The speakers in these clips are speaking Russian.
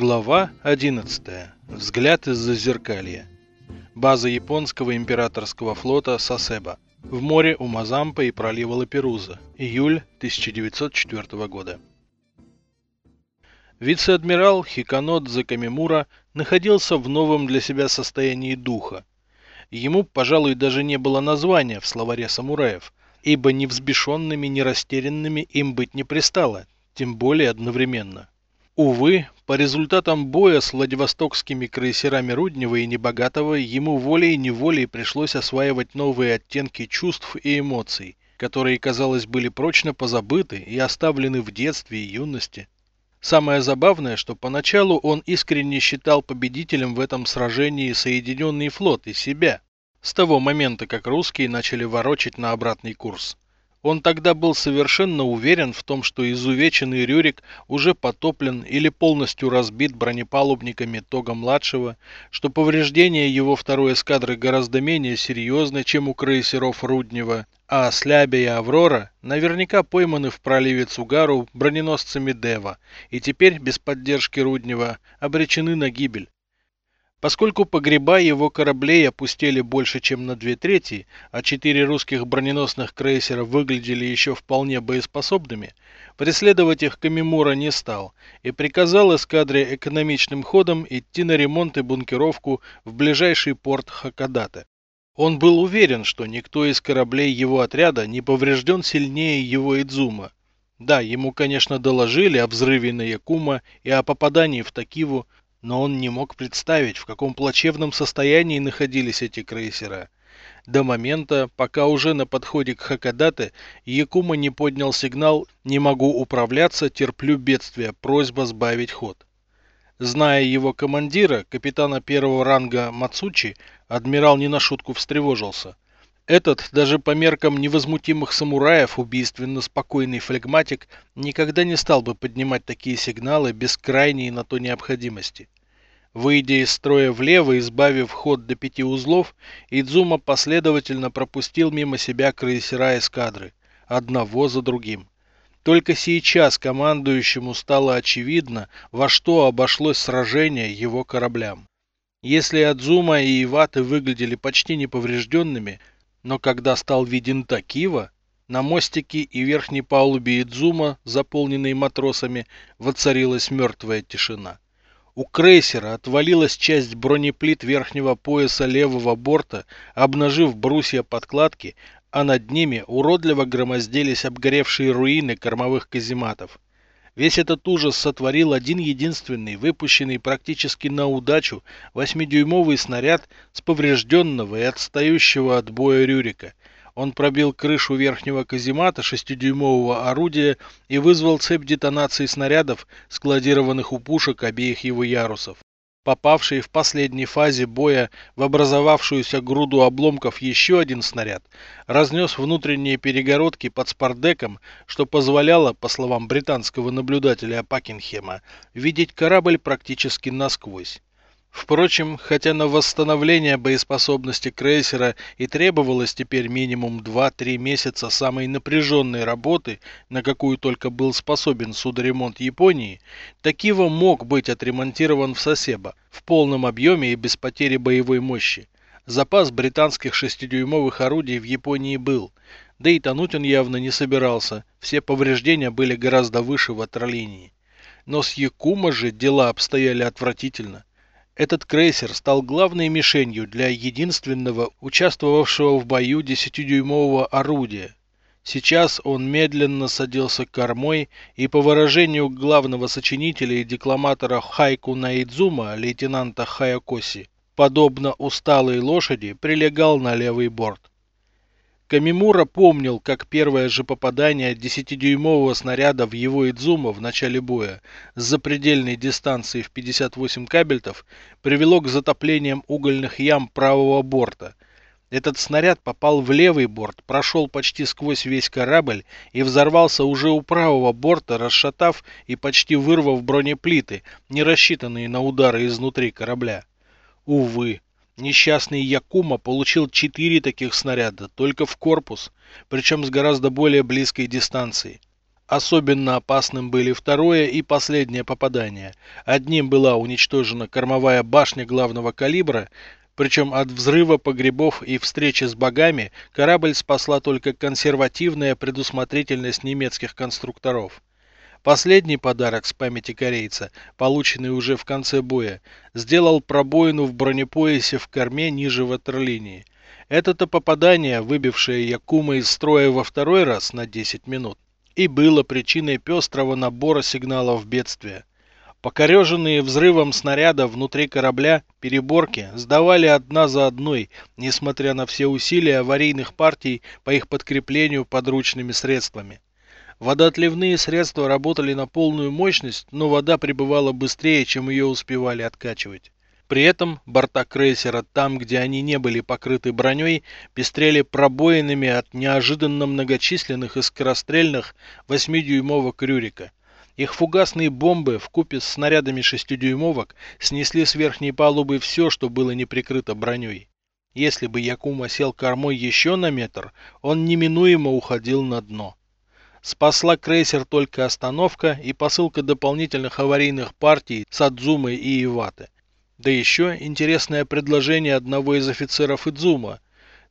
Глава 11. Взгляд из-за зеркалья. База японского императорского флота Сасеба. В море у Мазампа и пролива Лаперуза. Июль 1904 года. Вице-адмирал Хиканодзе Камимура находился в новом для себя состоянии духа. Ему, пожалуй, даже не было названия в словаре самураев, ибо ни взбешенными, ни растерянными им быть не пристало, тем более одновременно. Увы, по результатам боя с владивостокскими крейсерами Руднева и Небогатого ему волей-неволей пришлось осваивать новые оттенки чувств и эмоций, которые, казалось, были прочно позабыты и оставлены в детстве и юности. Самое забавное, что поначалу он искренне считал победителем в этом сражении Соединенный флот и себя, с того момента, как русские начали ворочать на обратный курс. Он тогда был совершенно уверен в том, что изувеченный Рюрик уже потоплен или полностью разбит бронепалубниками Тога-младшего, что повреждения его второй эскадры гораздо менее серьезны, чем у крейсеров Руднева, а Слябя и Аврора наверняка пойманы в проливе Цугару броненосцами Дева и теперь, без поддержки Руднева, обречены на гибель. Поскольку погреба его кораблей опустели больше, чем на две трети, а четыре русских броненосных крейсера выглядели еще вполне боеспособными, преследовать их Камимура не стал и приказал эскадре экономичным ходом идти на ремонт и бункеровку в ближайший порт Хакадате. Он был уверен, что никто из кораблей его отряда не поврежден сильнее его Идзума. Да, ему, конечно, доложили о взрыве на Якума и о попадании в Такиву, но он не мог представить, в каком плачевном состоянии находились эти крейсера. До момента, пока уже на подходе к Хакадате, Якума не поднял сигнал «Не могу управляться, терплю бедствие, просьба сбавить ход». Зная его командира, капитана первого ранга Мацучи, адмирал не на шутку встревожился. Этот, даже по меркам невозмутимых самураев, убийственно спокойный флегматик, никогда не стал бы поднимать такие сигналы без крайней на то необходимости. Выйдя из строя влево, избавив ход до пяти узлов, Идзума последовательно пропустил мимо себя крейсера эскадры, одного за другим. Только сейчас командующему стало очевидно, во что обошлось сражение его кораблям. Если Адзума и Иваты выглядели почти неповрежденными, но когда стал виден Такива, на мостике и верхней палубе Идзума, заполненной матросами, воцарилась мертвая тишина. У крейсера отвалилась часть бронеплит верхнего пояса левого борта, обнажив брусья подкладки, а над ними уродливо громоздились обгоревшие руины кормовых казематов. Весь этот ужас сотворил один единственный, выпущенный практически на удачу, восьмидюймовый снаряд с поврежденного и отстающего от боя Рюрика. Он пробил крышу верхнего каземата шестидюймового орудия и вызвал цепь детонаций снарядов, складированных у пушек обеих его ярусов. Попавший в последней фазе боя в образовавшуюся груду обломков еще один снаряд разнес внутренние перегородки под спардеком, что позволяло, по словам британского наблюдателя Пакенхема, видеть корабль практически насквозь. Впрочем, хотя на восстановление боеспособности крейсера и требовалось теперь минимум 2-3 месяца самой напряженной работы, на какую только был способен судоремонт Японии, Такива мог быть отремонтирован в Сосеба в полном объеме и без потери боевой мощи. Запас британских шестидюймовых орудий в Японии был, да и тонуть он явно не собирался, все повреждения были гораздо выше ватерлинии. Но с Якума же дела обстояли отвратительно. Этот крейсер стал главной мишенью для единственного участвовавшего в бою 10-дюймового орудия. Сейчас он медленно садился кормой и, по выражению главного сочинителя и декламатора Хайку Наидзума, лейтенанта Хаякоси, подобно усталой лошади, прилегал на левый борт. Камимура помнил, как первое же попадание 10-дюймового снаряда в его Идзума в начале боя с запредельной дистанции в 58 кабельтов привело к затоплениям угольных ям правого борта. Этот снаряд попал в левый борт, прошел почти сквозь весь корабль и взорвался уже у правого борта, расшатав и почти вырвав бронеплиты, не рассчитанные на удары изнутри корабля. Увы, Несчастный Якума получил четыре таких снаряда, только в корпус, причем с гораздо более близкой дистанции. Особенно опасным были второе и последнее попадание. Одним была уничтожена кормовая башня главного калибра, причем от взрыва погребов и встречи с богами корабль спасла только консервативная предусмотрительность немецких конструкторов. Последний подарок с памяти корейца, полученный уже в конце боя, сделал пробоину в бронепоясе в корме ниже ватерлинии. Это-то попадание, выбившее Якума из строя во второй раз на 10 минут, и было причиной пестрого набора сигналов бедствия. Покореженные взрывом снаряда внутри корабля переборки сдавали одна за одной, несмотря на все усилия аварийных партий по их подкреплению подручными средствами. Водоотливные средства работали на полную мощность, но вода прибывала быстрее, чем ее успевали откачивать. При этом борта крейсера, там, где они не были покрыты броней, пестрели пробоинами от неожиданно многочисленных и скорострельных 8-дюймовок Рюрика. Их фугасные бомбы в купе с снарядами 6-дюймовок снесли с верхней палубы все, что было не прикрыто броней. Если бы Якума сел кормой еще на метр, он неминуемо уходил на дно. Спасла крейсер только остановка и посылка дополнительных аварийных партий с Адзумой и Иваты. Да еще интересное предложение одного из офицеров Идзума.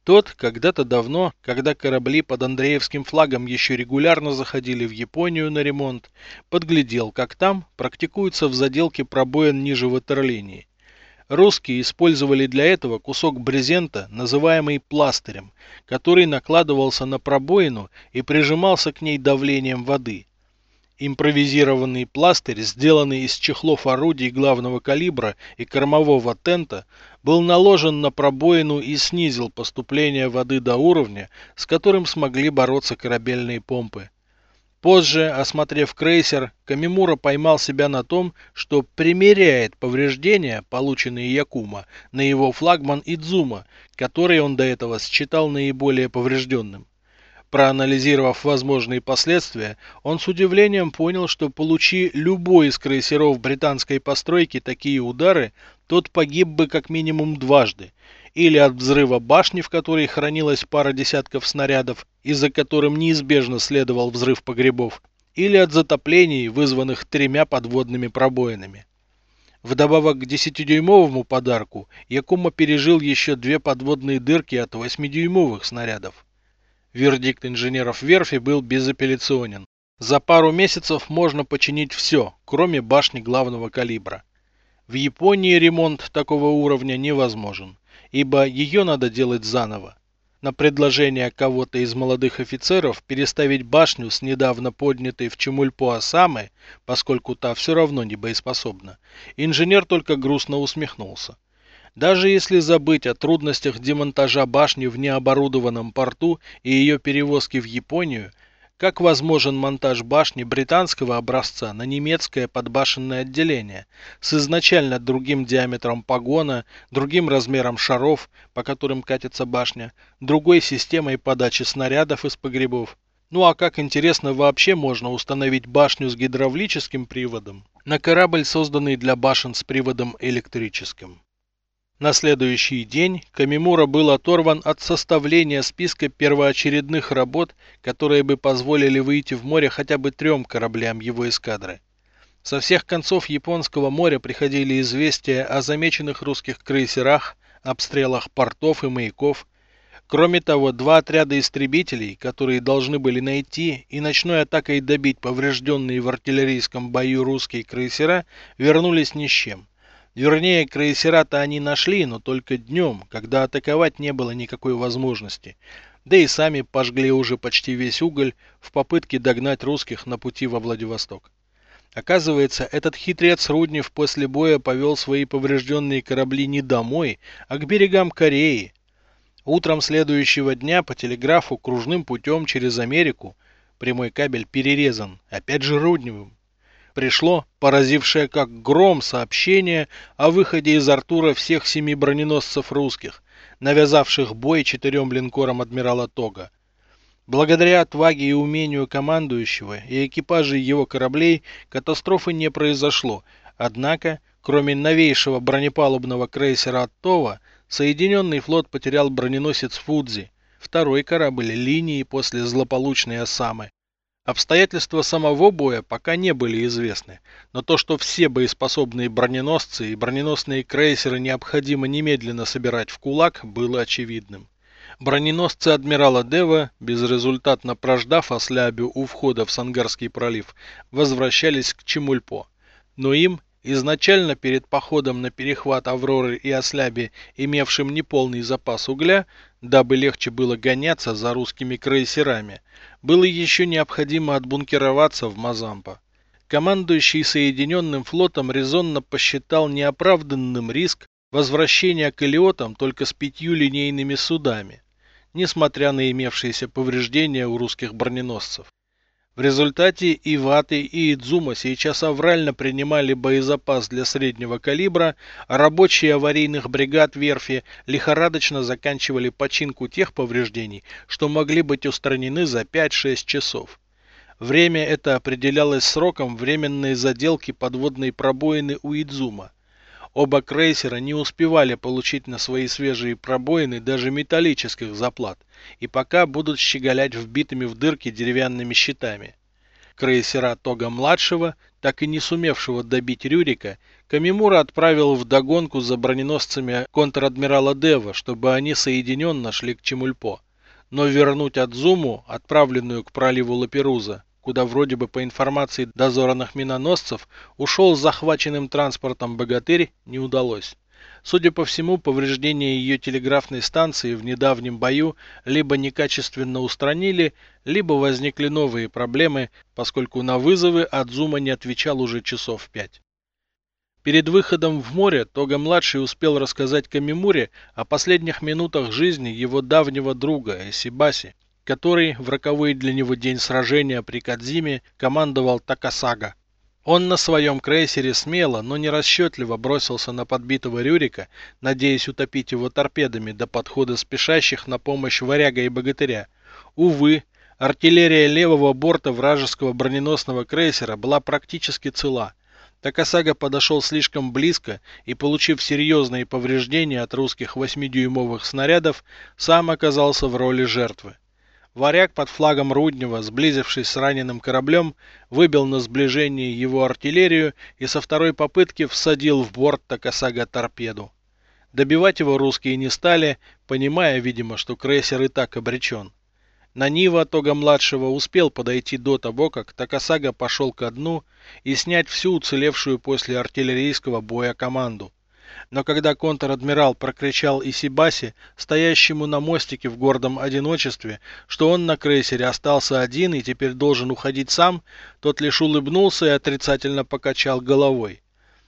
Тот когда-то давно, когда корабли под Андреевским флагом еще регулярно заходили в Японию на ремонт, подглядел, как там практикуются в заделке пробоин ниже ватерлинии. Русские использовали для этого кусок брезента, называемый пластырем, который накладывался на пробоину и прижимался к ней давлением воды. Импровизированный пластырь, сделанный из чехлов орудий главного калибра и кормового тента, был наложен на пробоину и снизил поступление воды до уровня, с которым смогли бороться корабельные помпы. Позже, осмотрев крейсер, Камимура поймал себя на том, что примеряет повреждения, полученные Якума, на его флагман Идзума, который он до этого считал наиболее поврежденным. Проанализировав возможные последствия, он с удивлением понял, что получи любой из крейсеров британской постройки такие удары, тот погиб бы как минимум дважды, или от взрыва башни, в которой хранилась пара десятков снарядов, из-за которым неизбежно следовал взрыв погребов, или от затоплений, вызванных тремя подводными пробоинами. Вдобавок к 10-дюймовому подарку, Якума пережил еще две подводные дырки от 8-дюймовых снарядов. Вердикт инженеров верфи был безапелляционен. За пару месяцев можно починить все, кроме башни главного калибра. В Японии ремонт такого уровня невозможен ибо ее надо делать заново. На предложение кого-то из молодых офицеров переставить башню с недавно поднятой в Чемульпо-Осамы, поскольку та все равно не боеспособна, инженер только грустно усмехнулся. Даже если забыть о трудностях демонтажа башни в необорудованном порту и ее перевозки в Японию, как возможен монтаж башни британского образца на немецкое подбашенное отделение с изначально другим диаметром погона, другим размером шаров, по которым катится башня, другой системой подачи снарядов из погребов? Ну а как интересно вообще можно установить башню с гидравлическим приводом на корабль, созданный для башен с приводом электрическим? На следующий день Камимура был оторван от составления списка первоочередных работ, которые бы позволили выйти в море хотя бы трем кораблям его эскадры. Со всех концов Японского моря приходили известия о замеченных русских крейсерах, обстрелах портов и маяков. Кроме того, два отряда истребителей, которые должны были найти и ночной атакой добить поврежденные в артиллерийском бою русские крейсера, вернулись ни с чем. Вернее, крейсера-то они нашли, но только днем, когда атаковать не было никакой возможности. Да и сами пожгли уже почти весь уголь в попытке догнать русских на пути во Владивосток. Оказывается, этот хитрец Руднев после боя повел свои поврежденные корабли не домой, а к берегам Кореи. Утром следующего дня по телеграфу кружным путем через Америку прямой кабель перерезан, опять же Рудневым пришло, поразившее как гром сообщение о выходе из Артура всех семи броненосцев русских, навязавших бой четырем линкорам адмирала Тога. Благодаря отваге и умению командующего и экипажей его кораблей катастрофы не произошло, однако, кроме новейшего бронепалубного крейсера Оттова, Соединенный флот потерял броненосец Фудзи, второй корабль линии после злополучной Осамы, Обстоятельства самого боя пока не были известны, но то, что все боеспособные броненосцы и броненосные крейсеры необходимо немедленно собирать в кулак, было очевидным. Броненосцы адмирала Дева, безрезультатно прождав ослябю у входа в Сангарский пролив, возвращались к Чемульпо. Но им, изначально перед походом на перехват Авроры и Осляби, имевшим неполный запас угля, дабы легче было гоняться за русскими крейсерами, было еще необходимо отбункероваться в Мазампа. Командующий Соединенным флотом резонно посчитал неоправданным риск возвращения к Элиотам только с пятью линейными судами несмотря на имевшиеся повреждения у русских броненосцев. В результате Иваты и Идзума сейчас аврально принимали боезапас для среднего калибра, а рабочие аварийных бригад верфи лихорадочно заканчивали починку тех повреждений, что могли быть устранены за 5-6 часов. Время это определялось сроком временной заделки подводной пробоины у Идзума. Оба крейсера не успевали получить на свои свежие пробоины даже металлических заплат, и пока будут щеголять вбитыми в дырки деревянными щитами. Крейсера Тога-младшего, так и не сумевшего добить Рюрика, Камимура отправил в догонку за броненосцами контр-адмирала Дева, чтобы они соединенно шли к Чемульпо. Но вернуть Адзуму, отправленную к проливу Лаперуза, куда вроде бы по информации дозорных миноносцев ушел с захваченным транспортом «Богатырь», не удалось. Судя по всему, повреждения ее телеграфной станции в недавнем бою либо некачественно устранили, либо возникли новые проблемы, поскольку на вызовы Адзума не отвечал уже часов пять. Перед выходом в море Тога-младший успел рассказать Камимуре о последних минутах жизни его давнего друга Эсибаси, который в роковой для него день сражения при Кадзиме командовал Такасага. Он на своем крейсере смело, но не расчетливо бросился на подбитого Рюрика, надеясь утопить его торпедами до подхода спешащих на помощь варяга и богатыря. Увы, артиллерия левого борта вражеского броненосного крейсера была практически цела. Такасага подошел слишком близко и, получив серьезные повреждения от русских 8-дюймовых снарядов, сам оказался в роли жертвы. Варяг под флагом Руднева, сблизившись с раненым кораблем, выбил на сближение его артиллерию и со второй попытки всадил в борт Такасага торпеду. Добивать его русские не стали, понимая, видимо, что крейсер и так обречен. На Нива Тога-младшего успел подойти до того, как Такасага пошел ко дну и снять всю уцелевшую после артиллерийского боя команду но когда контр-адмирал прокричал Исибаси, стоящему на мостике в гордом одиночестве, что он на крейсере остался один и теперь должен уходить сам, тот лишь улыбнулся и отрицательно покачал головой.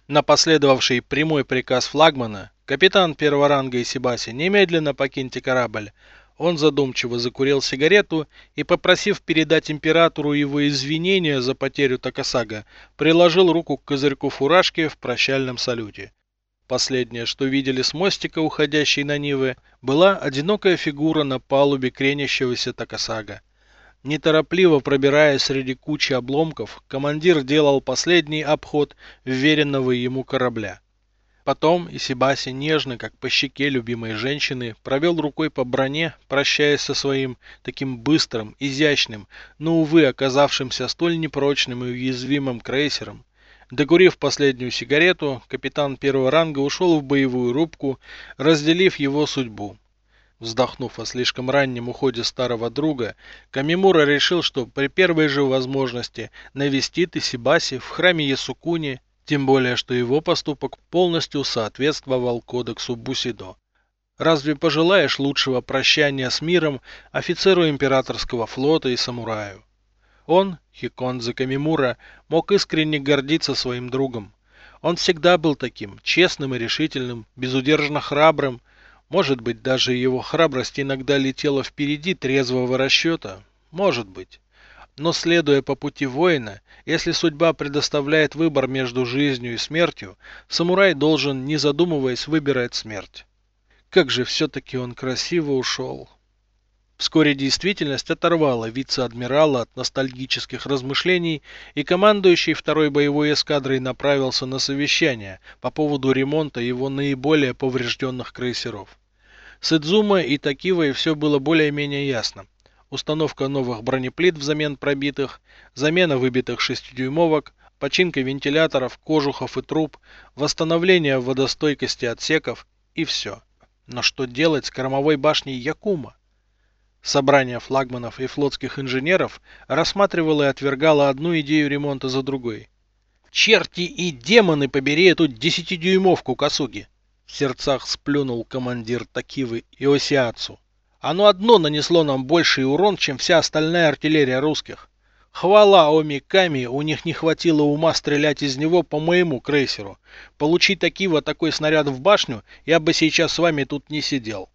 На последовавший прямой приказ флагмана, капитан первого ранга Исибаси, немедленно покиньте корабль, он задумчиво закурил сигарету и, попросив передать императору его извинения за потерю Такасага, приложил руку к козырьку фуражки в прощальном салюте. Последнее, что видели с мостика, уходящей на Нивы, была одинокая фигура на палубе кренящегося Такасага. Неторопливо пробираясь среди кучи обломков, командир делал последний обход вверенного ему корабля. Потом Исибаси нежно, как по щеке любимой женщины, провел рукой по броне, прощаясь со своим таким быстрым, изящным, но, увы, оказавшимся столь непрочным и уязвимым крейсером, Докурив последнюю сигарету, капитан первого ранга ушел в боевую рубку, разделив его судьбу. Вздохнув о слишком раннем уходе старого друга, Камимура решил, что при первой же возможности навестит Исибаси в храме Ясукуни, тем более, что его поступок полностью соответствовал кодексу Бусидо. Разве пожелаешь лучшего прощания с миром офицеру императорского флота и самураю? Он, Хиконзе Камимура, мог искренне гордиться своим другом. Он всегда был таким, честным и решительным, безудержно храбрым. Может быть, даже его храбрость иногда летела впереди трезвого расчета. Может быть. Но следуя по пути воина, если судьба предоставляет выбор между жизнью и смертью, самурай должен, не задумываясь, выбирать смерть. Как же все-таки он красиво ушел. Вскоре действительность оторвала вице-адмирала от ностальгических размышлений, и командующий второй боевой эскадрой направился на совещание по поводу ремонта его наиболее поврежденных крейсеров. С Идзума и Такивой все было более-менее ясно. установка новых бронеплит взамен пробитых, замена выбитых шестидюймовок, починка вентиляторов, кожухов и труб, восстановление водостойкости отсеков и все. Но что делать с кормовой башней Якума? Собрание флагманов и флотских инженеров рассматривало и отвергало одну идею ремонта за другой. «Черти и демоны побери эту десятидюймовку Косуги!» В сердцах сплюнул командир Такивы Иосиацу. «Оно одно нанесло нам больший урон, чем вся остальная артиллерия русских. Хвала Омиками, у них не хватило ума стрелять из него по моему крейсеру. Получить Такива такой снаряд в башню, я бы сейчас с вами тут не сидел.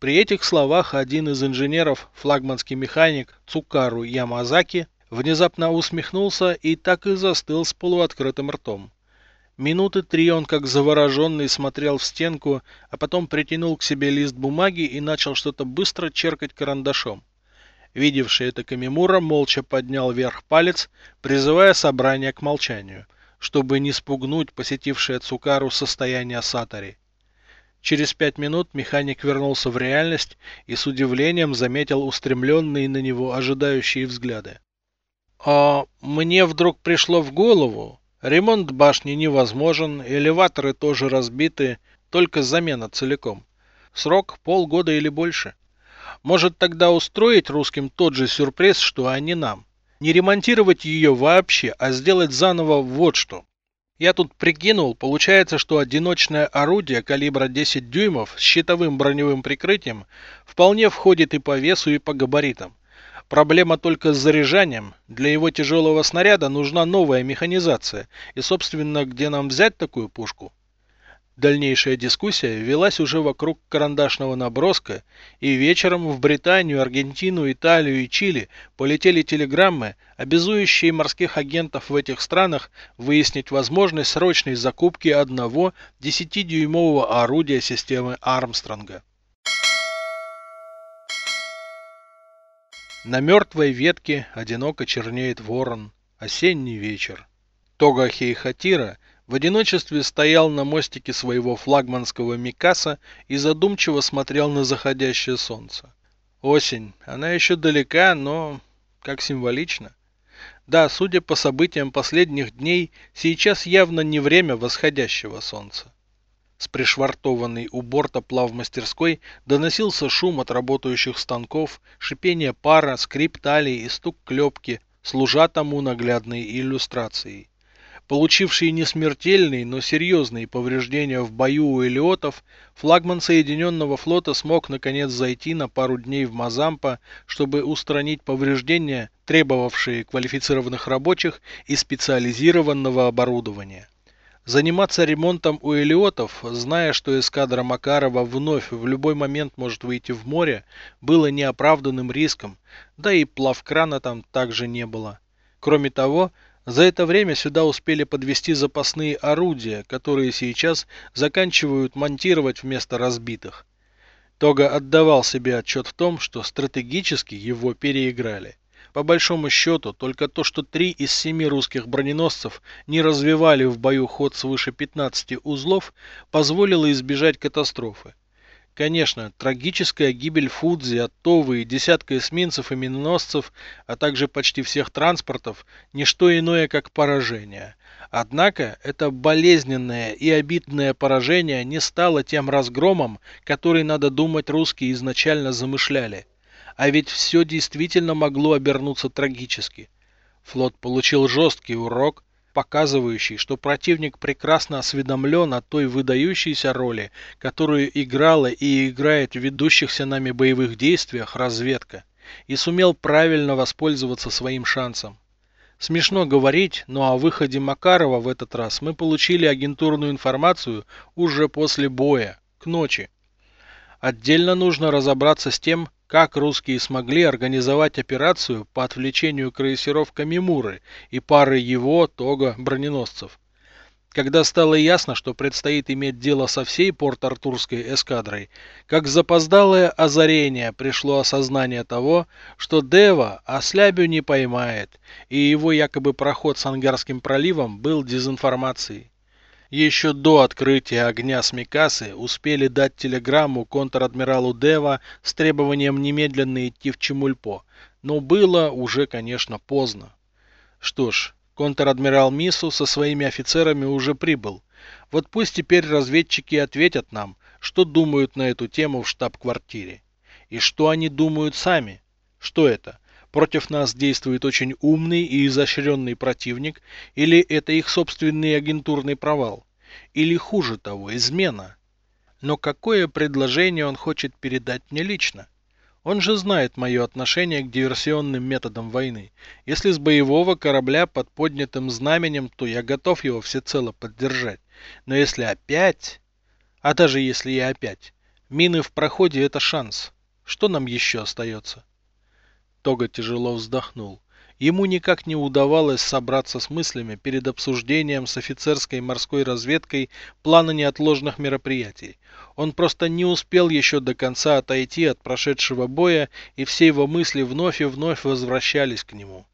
При этих словах один из инженеров, флагманский механик Цукару Ямазаки, внезапно усмехнулся и так и застыл с полуоткрытым ртом. Минуты три он как завороженный смотрел в стенку, а потом притянул к себе лист бумаги и начал что-то быстро черкать карандашом. Видевший это Камимура молча поднял вверх палец, призывая собрание к молчанию, чтобы не спугнуть посетившее Цукару состояние Сатари. Через пять минут механик вернулся в реальность и с удивлением заметил устремленные на него ожидающие взгляды. А мне вдруг пришло в голову, ремонт башни невозможен, элеваторы тоже разбиты, только замена целиком. Срок полгода или больше. Может тогда устроить русским тот же сюрприз, что они нам. Не ремонтировать ее вообще, а сделать заново вот что. Я тут прикинул, получается, что одиночное орудие калибра 10 дюймов с щитовым броневым прикрытием вполне входит и по весу, и по габаритам. Проблема только с заряжанием. Для его тяжелого снаряда нужна новая механизация. И, собственно, где нам взять такую пушку? Дальнейшая дискуссия велась уже вокруг карандашного наброска, и вечером в Британию, Аргентину, Италию и Чили полетели телеграммы, обязующие морских агентов в этих странах выяснить возможность срочной закупки одного 10-дюймового орудия системы Армстронга. На мертвой ветке одиноко чернеет ворон. Осенний вечер. Тога Хейхатира в одиночестве стоял на мостике своего флагманского Микаса и задумчиво смотрел на заходящее солнце. Осень, она еще далека, но как символично. Да, судя по событиям последних дней, сейчас явно не время восходящего солнца. С пришвартованной у борта плавмастерской доносился шум от работающих станков, шипение пара, скрип талии и стук клепки, служа тому наглядной иллюстрацией. Получивший не смертельные, но серьезные повреждения в бою у элиотов, флагман Соединенного флота смог наконец зайти на пару дней в Мазампа, чтобы устранить повреждения, требовавшие квалифицированных рабочих и специализированного оборудования. Заниматься ремонтом у элиотов, зная, что эскадра Макарова вновь в любой момент может выйти в море, было неоправданным риском, да и плавкрана там также не было. Кроме того, за это время сюда успели подвести запасные орудия, которые сейчас заканчивают монтировать вместо разбитых. Тога отдавал себе отчет в том, что стратегически его переиграли. По большому счету, только то, что три из семи русских броненосцев не развивали в бою ход свыше 15 узлов, позволило избежать катастрофы. Конечно, трагическая гибель Фудзи, Оттовы и десятка эсминцев и миноносцев, а также почти всех транспортов – не что иное, как поражение. Однако, это болезненное и обидное поражение не стало тем разгромом, который, надо думать, русские изначально замышляли. А ведь все действительно могло обернуться трагически. Флот получил жесткий урок, показывающий, что противник прекрасно осведомлен о той выдающейся роли, которую играла и играет в ведущихся нами боевых действиях разведка, и сумел правильно воспользоваться своим шансом. Смешно говорить, но о выходе Макарова в этот раз мы получили агентурную информацию уже после боя, к ночи. Отдельно нужно разобраться с тем, как русские смогли организовать операцию по отвлечению крейсеров Камимуры и пары его, Тога, броненосцев. Когда стало ясно, что предстоит иметь дело со всей Порт-Артурской эскадрой, как запоздалое озарение пришло осознание того, что Дева ослябю не поймает, и его якобы проход с Ангарским проливом был дезинформацией. Еще до открытия огня с Микасы успели дать телеграмму контр-адмиралу Дева с требованием немедленно идти в Чемульпо, но было уже, конечно, поздно. Что ж, контр-адмирал Мису со своими офицерами уже прибыл. Вот пусть теперь разведчики ответят нам, что думают на эту тему в штаб-квартире. И что они думают сами. Что это? Против нас действует очень умный и изощренный противник, или это их собственный агентурный провал? Или хуже того, измена? Но какое предложение он хочет передать мне лично? Он же знает мое отношение к диверсионным методам войны. Если с боевого корабля под поднятым знаменем, то я готов его всецело поддержать. Но если опять... А даже если и опять... Мины в проходе – это шанс. Что нам еще остается? Тога тяжело вздохнул. Ему никак не удавалось собраться с мыслями перед обсуждением с офицерской морской разведкой плана неотложных мероприятий. Он просто не успел еще до конца отойти от прошедшего боя, и все его мысли вновь и вновь возвращались к нему.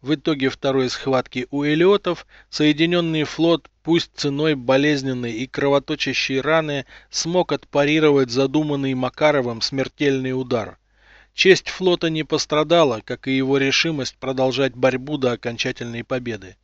В итоге второй схватки у элиотов Соединенный флот, пусть ценой болезненной и кровоточащей раны, смог отпарировать задуманный Макаровым смертельный удар – Честь флота не пострадала, как и его решимость продолжать борьбу до окончательной победы.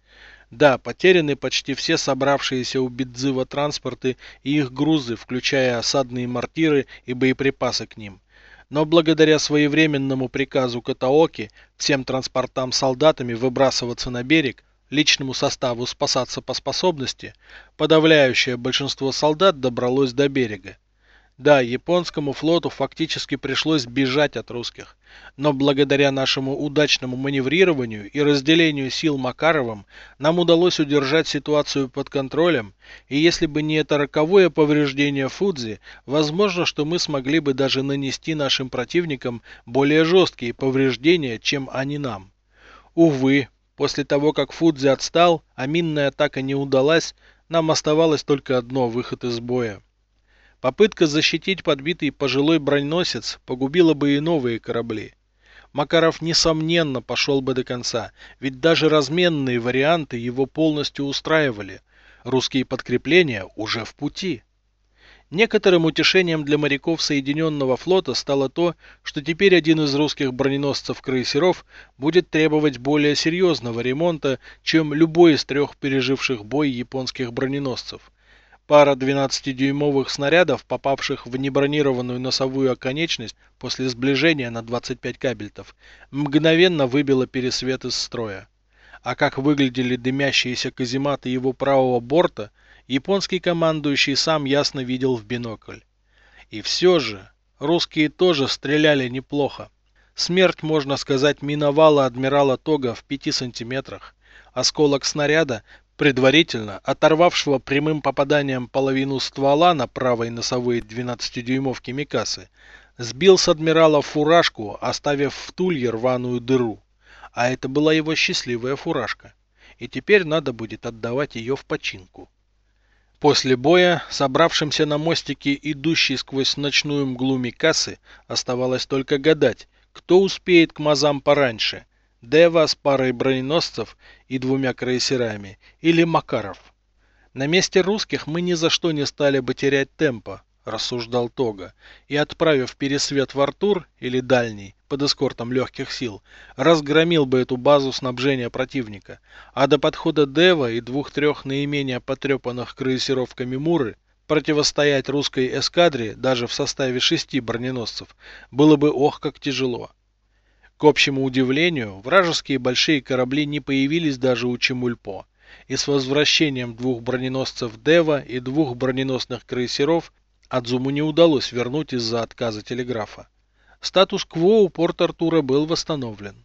Да, потеряны почти все собравшиеся у Бидзыва транспорты и их грузы, включая осадные мортиры и боеприпасы к ним. Но благодаря своевременному приказу Катаоки всем транспортам солдатами выбрасываться на берег, личному составу спасаться по способности, подавляющее большинство солдат добралось до берега. Да, японскому флоту фактически пришлось бежать от русских, но благодаря нашему удачному маневрированию и разделению сил Макаровым нам удалось удержать ситуацию под контролем, и если бы не это роковое повреждение Фудзи, возможно, что мы смогли бы даже нанести нашим противникам более жесткие повреждения, чем они нам. Увы, после того, как Фудзи отстал, а минная атака не удалась, нам оставалось только одно выход из боя. Попытка защитить подбитый пожилой броненосец погубила бы и новые корабли. Макаров несомненно пошел бы до конца, ведь даже разменные варианты его полностью устраивали. Русские подкрепления уже в пути. Некоторым утешением для моряков Соединенного флота стало то, что теперь один из русских броненосцев-крейсеров будет требовать более серьезного ремонта, чем любой из трех переживших бой японских броненосцев. Пара 12-дюймовых снарядов, попавших в небронированную носовую оконечность после сближения на 25 кабельтов, мгновенно выбила пересвет из строя. А как выглядели дымящиеся казематы его правого борта, японский командующий сам ясно видел в бинокль. И все же, русские тоже стреляли неплохо. Смерть, можно сказать, миновала адмирала Тога в пяти сантиметрах. Осколок снаряда предварительно оторвавшего прямым попаданием половину ствола на правой носовой 12-дюймовке Микасы, сбил с адмирала фуражку, оставив в тулье рваную дыру. А это была его счастливая фуражка. И теперь надо будет отдавать ее в починку. После боя, собравшимся на мостике, идущей сквозь ночную мглу Микасы, оставалось только гадать, кто успеет к мазам пораньше – Дева с парой броненосцев и двумя крейсерами, или Макаров. На месте русских мы ни за что не стали бы терять темпа, рассуждал Тога, и отправив пересвет в Артур или Дальний под эскортом легких сил, разгромил бы эту базу снабжения противника, а до подхода Дева и двух-трех наименее потрепанных крейсеров Камимуры противостоять русской эскадре даже в составе шести броненосцев было бы ох как тяжело. К общему удивлению, вражеские большие корабли не появились даже у Чемульпо, и с возвращением двух броненосцев Дева и двух броненосных крейсеров Адзуму не удалось вернуть из-за отказа телеграфа. Статус-кво у Порт-Артура был восстановлен.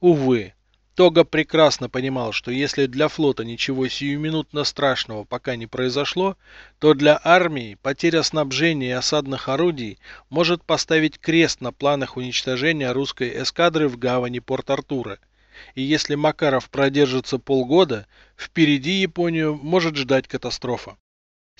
Увы, Тога прекрасно понимал, что если для флота ничего сиюминутно страшного пока не произошло, то для армии потеря снабжения и осадных орудий может поставить крест на планах уничтожения русской эскадры в гавани Порт-Артура. И если Макаров продержится полгода, впереди Японию может ждать катастрофа.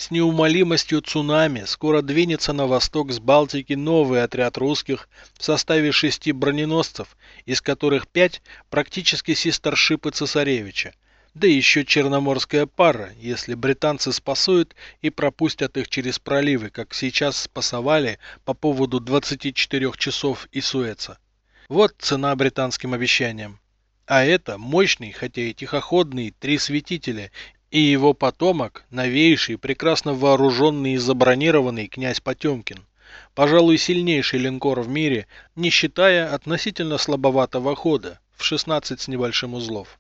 С неумолимостью цунами скоро двинется на восток с Балтики новый отряд русских в составе шести броненосцев, из которых пять практически сестершипы цесаревича. Да еще черноморская пара, если британцы спасуют и пропустят их через проливы, как сейчас спасовали по поводу 24 часов и Суэца. Вот цена британским обещаниям. А это мощный, хотя и тихоходный, три светителя и его потомок, новейший, прекрасно вооруженный и забронированный князь Потемкин. Пожалуй, сильнейший линкор в мире, не считая относительно слабоватого хода, в 16 с небольшим узлов.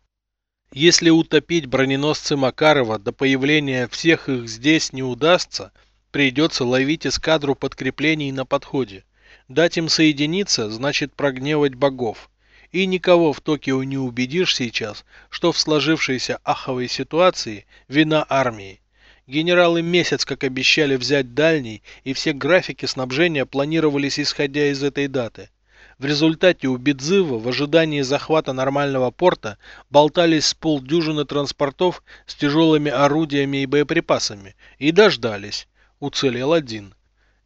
Если утопить броненосцы Макарова до появления всех их здесь не удастся, придется ловить эскадру подкреплений на подходе. Дать им соединиться, значит прогневать богов. И никого в Токио не убедишь сейчас, что в сложившейся аховой ситуации вина армии. Генералы месяц как обещали взять дальний, и все графики снабжения планировались исходя из этой даты. В результате у Бедзыва в ожидании захвата нормального порта болтались с полдюжины транспортов с тяжелыми орудиями и боеприпасами. И дождались. Уцелел один.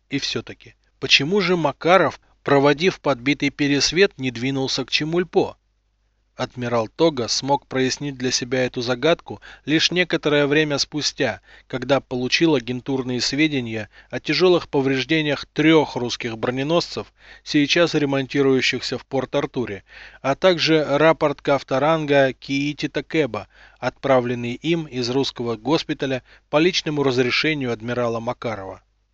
И все-таки, почему же Макаров проводив подбитый пересвет, не двинулся к Чемульпо. Адмирал Тога смог прояснить для себя эту загадку лишь некоторое время спустя, когда получил агентурные сведения о тяжелых повреждениях трех русских броненосцев, сейчас ремонтирующихся в Порт-Артуре, а также рапорт Кавторанга Киити Такеба, отправленный им из русского госпиталя по личному разрешению адмирала Макарова.